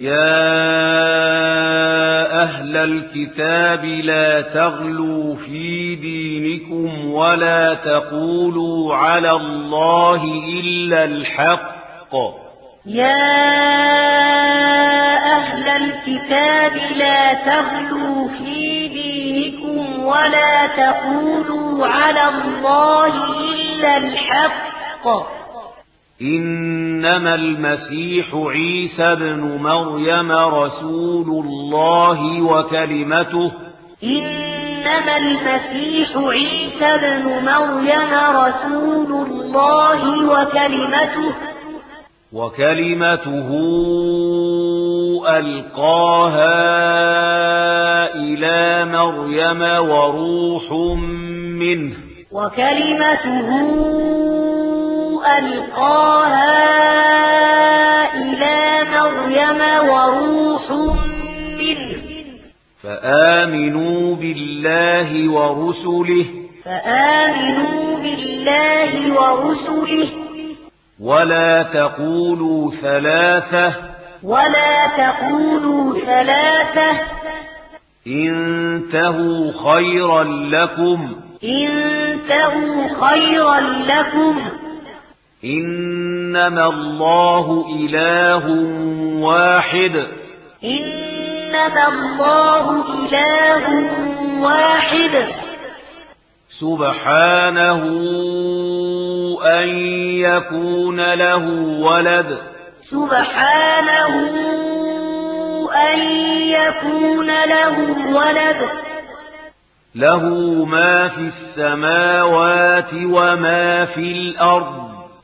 يا أهل الكتاب لا تغلو في دينكم ولا تقولوا على الله إلا الحق يا أهل الكتاب لا تغلو في دينكم ولا تقولوا على الله إلا الحق إنما المسيح عيسى بن مريم رسول الله وكلمته. إنما المسيح عيسى بن مريم رسول الله وكلمته. وكلمته ألقاها إلى مريم وروح منه. وكلمته إلى مريم وروح منه. فآمنوا بالله ورسله. فآمنوا بالله ورسله. ولا تقولوا ثلاثة. ولا تقولوا ثلاثة. انتهوا خيرا لكم. انتهوا خيرا لكم. إنما الله إله واحد. إنما الله إله واحد. سبحانه أن يكون له ولد. سبحانه أن يكون له ولد. له ما في السماوات وما في الأرض.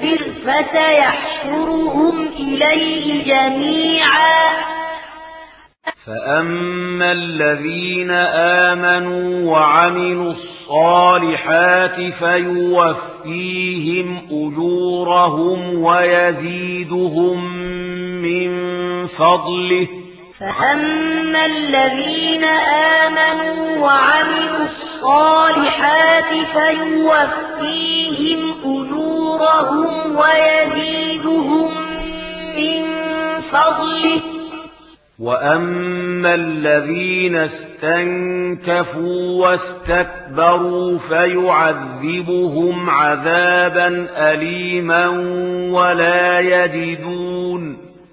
فاصبر فسيحشرهم إليه جميعا. فأما الذين آمنوا وعملوا الصالحات فيوفيهم أجورهم ويزيدهم من فضله. فأما الذين آمنوا وعملوا الصالحات فيوفيهم أجورهم يرزقهم ويزيدهم من فضله. وأما الذين استنكفوا واستكبروا فيعذبهم عذابا أليما ولا يجدون وأما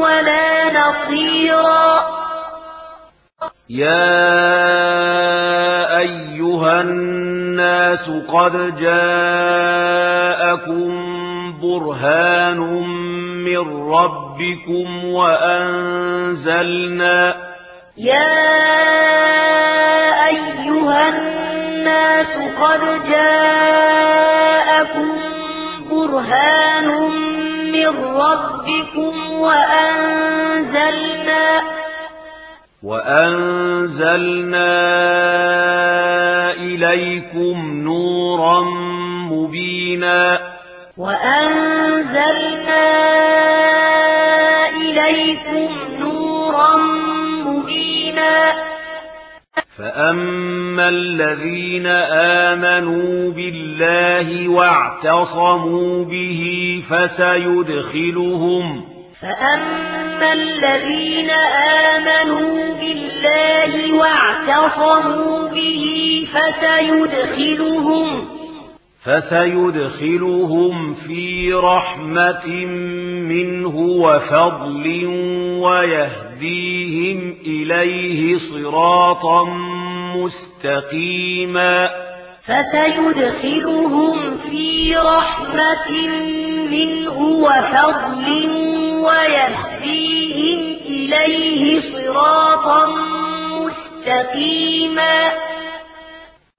ولا نصيرا. يا أيها الناس قد جاءكم برهان من ربكم وأنزلنا يا أيها الناس قد جاءكم برهان من ربكم ربكم وأنزلنا وأنزلنا إليكم نورا مبينا وأنزلنا إليكم فَأَمَّا الَّذِينَ آمَنُوا بِاللَّهِ وَاعْتَصَمُوا بِهِ فَسَيُدْخِلُهُمْ فَأَمَّا الَّذِينَ آمَنُوا بِاللَّهِ وَاعْتَصَمُوا بِهِ فَسَيُدْخِلُهُمْ فَسَيُدْخِلُهُمْ فِي رَحْمَةٍ مِّنْهُ وَفَضْلٍ ويهديهم إليه صراطا مستقيما. فسيدخلهم في رحمة منه وفضل ويهديهم إليه صراطا مستقيما.